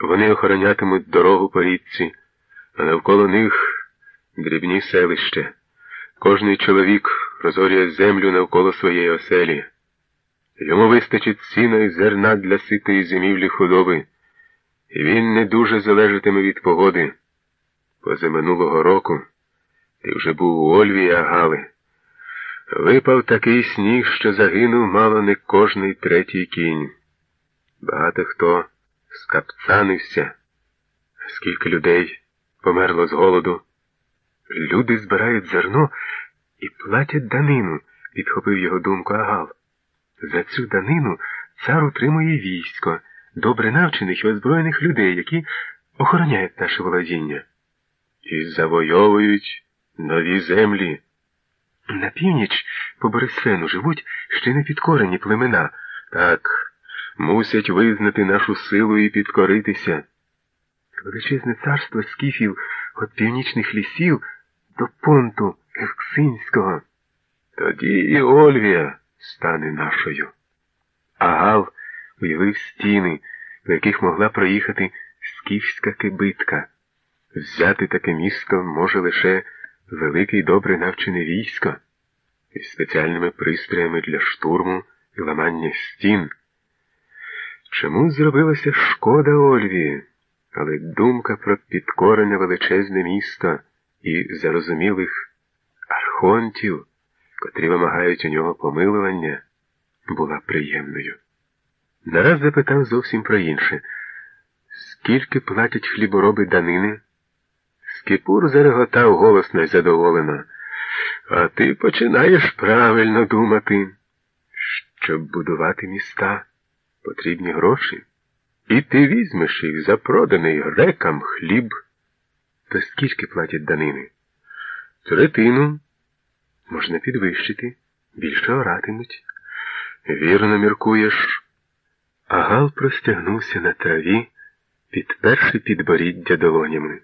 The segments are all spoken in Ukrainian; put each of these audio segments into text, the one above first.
Вони охоронятимуть дорогу по річці, а навколо них дрібні селища. Кожний чоловік розорює землю навколо своєї оселі. Йому вистачить сіна і зерна для ситої зимівлі худоби, і він не дуже залежатиме від погоди. Позаминулого року ти вже був у Ольві Агали. Випав такий сніг, що загинув мало не кожний третій кінь. Багато хто скапцанився. Скільки людей померло з голоду. Люди збирають зерно і платять данину, підхопив його думку Агал. За цю данину цар утримує військо, добре навчених і озброєних людей, які охороняють наше володіння. І завойовують нові землі. На північ по Борисфену живуть ще не підкорені племена. Так, мусять визнати нашу силу і підкоритися. Величезне царство скіфів від північних лісів до понту Евксинського. Тоді і Ольвія стане нашою. Агал уявив стіни, по яких могла проїхати скіфська кибитка. Взяти таке місто може лише велике й добре навчене військо із спеціальними пристроями для штурму і ламання стін. Чому зробилася шкода Ольві, але думка про підкорене величезне місто і зарозумілих архонтів, котрі вимагають у нього помилування, була приємною. Нараз запитав зовсім про інше. Скільки платять хлібороби данини? Скіпур зареготав голосно й задоволено. А ти починаєш правильно думати. Щоб будувати міста, потрібні гроші. І ти візьмеш їх за проданий грекам хліб. То скільки платять данини? Третину. Можна підвищити, більше оратимуть. Вірно міркуєш. Агал простягнувся на траві, підперши підборіддя долонями.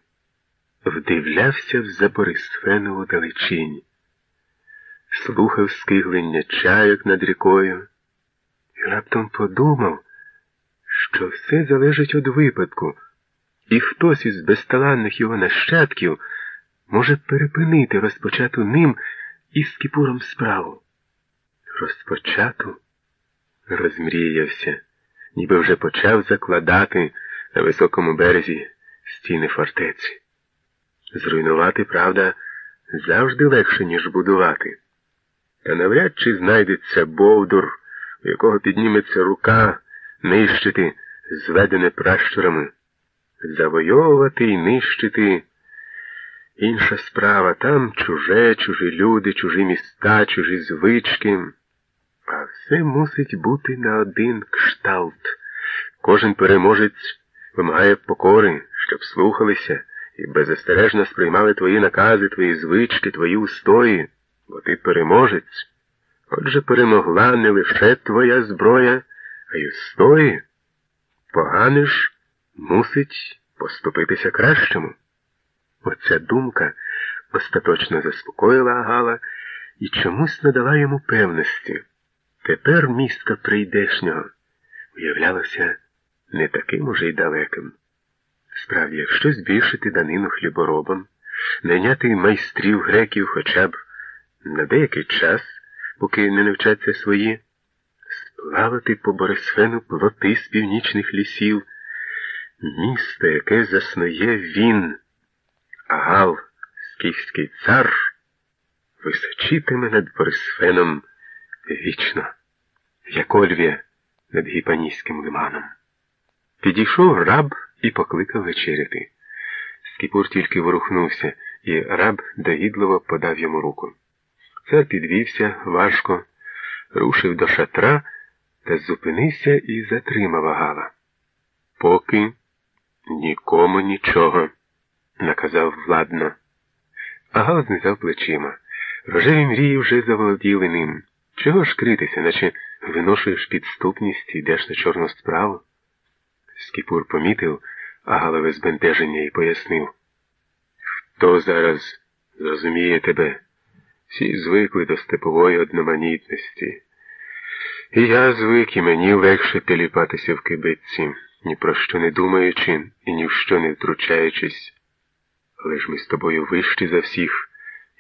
Вдивлявся в Запорисфенову далечінь, слухав скиглення чайок над рікою раптом подумав, що все залежить від випадку, і хтось із безталанних його нащадків може перепинити розпочату ним із Кіпуром справу. Розпочату розмріявся, ніби вже почав закладати на високому березі стіни фортеці. Зруйнувати, правда, завжди легше, ніж будувати. Та навряд чи знайдеться Бовдур, у якого підніметься рука нищити, зведене пращурами. Завойовувати і нищити інша справа. Там чуже, чужі люди, чужі міста, чужі звички. А все мусить бути на один кшталт. Кожен переможець вимагає покори, щоб слухалися і беззастережно сприймали твої накази, твої звички, твої устої, бо ти переможець. Отже, перемогла не лише твоя зброя, а й устої. Погане ж мусить поступитися кращому. Оця думка остаточно заспокоїла Агала і чомусь надала йому певності. Тепер місто прийдешнього уявлялося не таким уже й далеким. Справді, якщо збільшити данину хліборобам, найняти майстрів греків хоча б на деякий час, поки не навчаться свої, сплавати по Борисфену плоти з північних лісів, місто, яке заснує він, Агал, скіфський цар, височитиме над Борисфеном вічно, як Ольвія над Гіпанійським лиманом. Підійшов раб і покликав вечеряти. Скіпур тільки ворухнувся, і раб довідливо подав йому руку. Цар підвівся важко, рушив до шатра та зупинився і затримав агала. Поки нікому нічого, наказав владно. Агал знизав плечима. Рожеві мрії вже заволоділи ним. Чого ж критися, наче виношуєш підступність і йдеш на чорну справу? Скіпур помітив агалове збентеження і пояснив. Хто зараз зрозуміє тебе? Всі звикли до степової одноманітності. І я звик, і мені легше теліпатися в кибитці. ні про що не думаючи і ні в що не втручаючись. Але ж ми з тобою вищі за всіх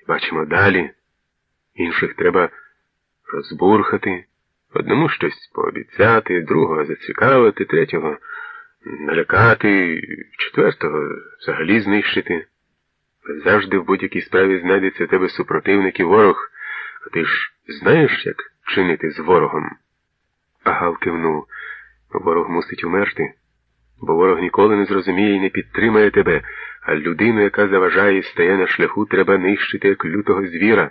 і бачимо далі. Інших треба розбурхати, одному щось пообіцяти, другого зацікавити, третього налякати, четвертого взагалі знищити. Завжди в будь-якій справі знайдеться тебе супротивник і ворог, а ти ж знаєш, як чинити з ворогом? Гал кивнув. Ворог мусить умерти, бо ворог ніколи не зрозуміє і не підтримає тебе, а людину, яка заважає і стає на шляху, треба нищити як лютого звіра.